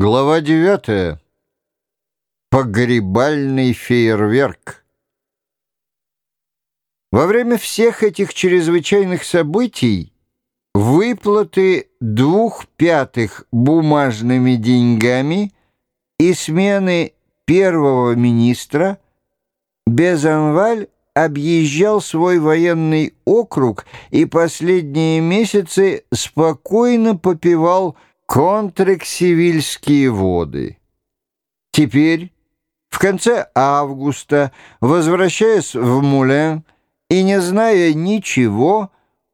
Глава 9. Погребальный фейерверк. Во время всех этих чрезвычайных событий выплаты двух пятых бумажными деньгами и смены первого министра Безанваль объезжал свой военный округ и последние месяцы спокойно попивал Контрексивильские воды. Теперь, в конце августа, возвращаясь в Мулен и не зная ничего,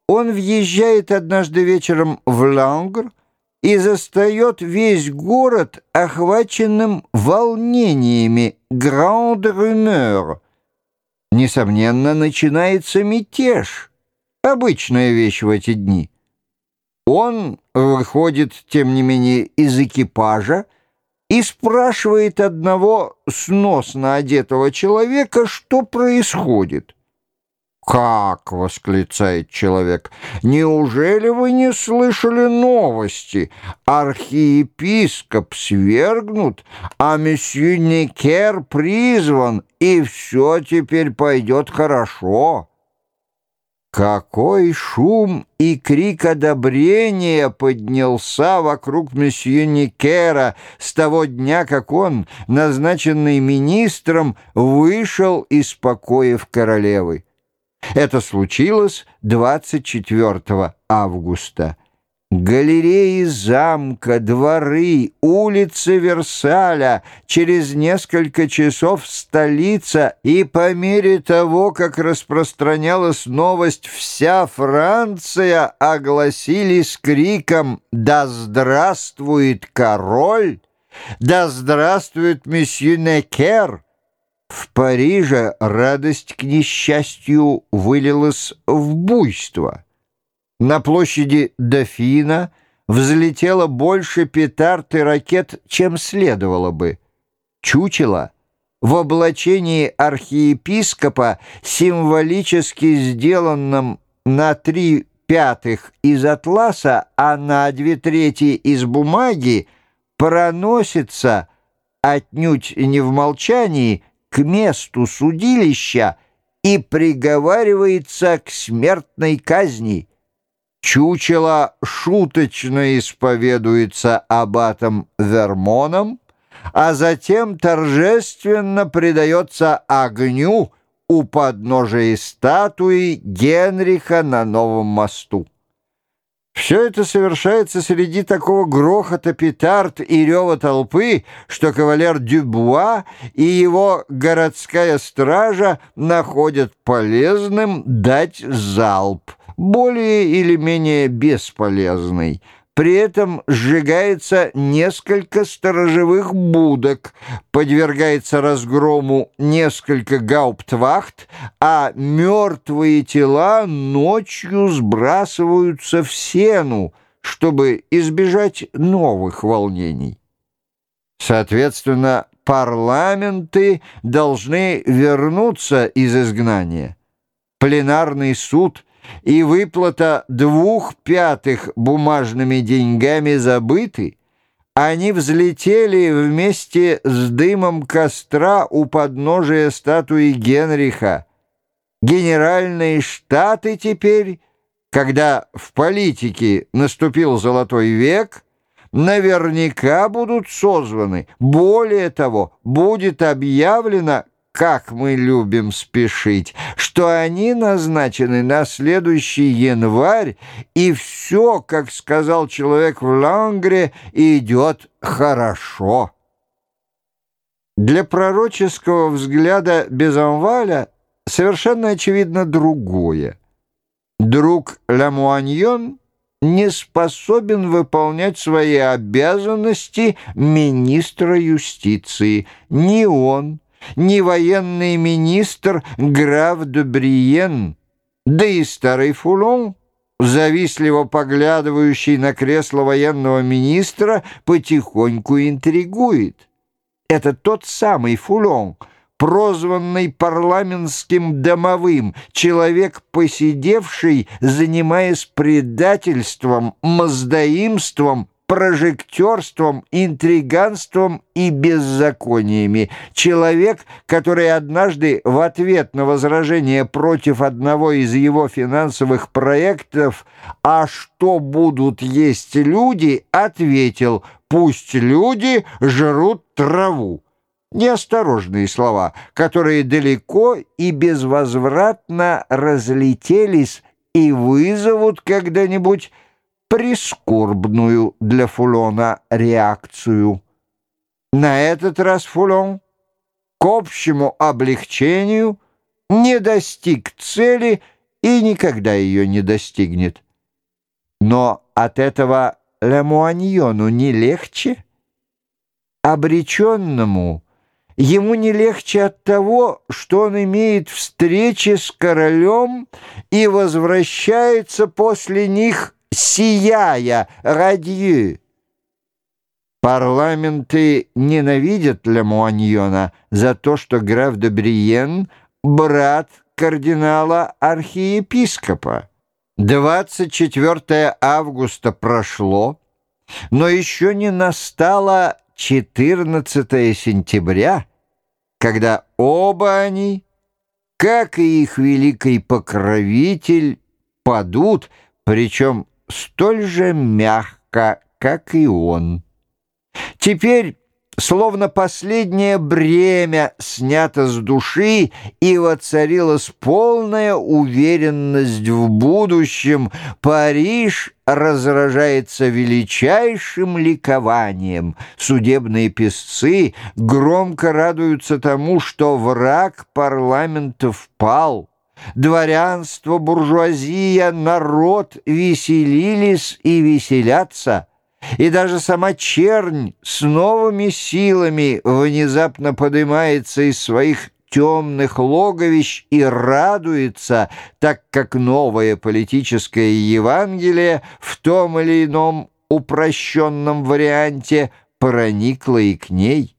он въезжает однажды вечером в Лангр и застает весь город охваченным волнениями «Гранд Румер». Несомненно, начинается мятеж, обычная вещь в эти дни. Он выходит, тем не менее, из экипажа и спрашивает одного сносно одетого человека, что происходит. «Как?» — восклицает человек. «Неужели вы не слышали новости? Архиепископ свергнут, а месье Никер призван, и все теперь пойдет хорошо». Какой шум и крик одобрения поднялся вокруг месье Никера с того дня, как он, назначенный министром, вышел из покоев королевы. Это случилось 24 августа. Галереи замка, дворы, улицы Версаля, через несколько часов столица, и по мере того, как распространялась новость, вся Франция огласили с криком «Да здравствует король! Да здравствует месье Некер!» В Париже радость, к несчастью, вылилась в буйство. На площади Дофина взлетело больше петард и ракет, чем следовало бы. Чучело в облачении архиепископа, символически сделанном на три пятых из атласа, а на две трети из бумаги, проносится отнюдь не в молчании к месту судилища и приговаривается к смертной казни – Чучело шуточно исповедуется аббатом Вермоном, а затем торжественно предается огню у подножия статуи Генриха на новом мосту. Все это совершается среди такого грохота петард и рева толпы, что кавалер Дюбуа и его городская стража находят полезным дать залп — более или менее бесполезный. При этом сжигается несколько сторожевых будок, подвергается разгрому несколько гауптвахт, а мертвые тела ночью сбрасываются в сену, чтобы избежать новых волнений. Соответственно, парламенты должны вернуться из изгнания. Пленарный суд – и выплата двух пятых бумажными деньгами забыты, они взлетели вместе с дымом костра у подножия статуи Генриха. Генеральные штаты теперь, когда в политике наступил золотой век, наверняка будут созваны. Более того, будет объявлено как мы любим спешить, что они назначены на следующий январь, и все, как сказал человек в Лангре, идет хорошо. Для пророческого взгляда Безанваля совершенно очевидно другое. Друг Ламуаньон не способен выполнять свои обязанности министра юстиции. Ни он, ни военный министр граф де Бриен, да и старый Фулон, завистливо поглядывающий на кресло военного министра, потихоньку интригует. Это тот самый Фулон, прозванный парламентским домовым, человек, посидевший, занимаясь предательством, мздоимством прожектерством, интриганством и беззакониями. Человек, который однажды в ответ на возражение против одного из его финансовых проектов «А что будут есть люди?» ответил «Пусть люди жрут траву». Неосторожные слова, которые далеко и безвозвратно разлетелись и вызовут когда-нибудь прискорбную для Фулона реакцию. На этот раз Фулон к общему облегчению не достиг цели и никогда ее не достигнет. Но от этого Лемуаньону не легче. Обреченному ему не легче от того, что он имеет встречи с королем и возвращается после них сияя, радью. Парламенты ненавидят Лемуаньона за то, что граф де Бриен — брат кардинала-архиепископа. 24 августа прошло, но еще не настало 14 сентября, когда оба они, как и их великий покровитель, падут, причем столь же мягко, как и он. Теперь, словно последнее бремя снято с души, и воцарилась полная уверенность в будущем, Париж разражается величайшим ликованием. Судебные песцы громко радуются тому, что враг парламента впал. Дворянство, буржуазия, народ веселились и веселятся, и даже сама чернь с новыми силами внезапно поднимается из своих темных логовищ и радуется, так как новое политическое Евангелие в том или ином упрощенном варианте проникло и к ней.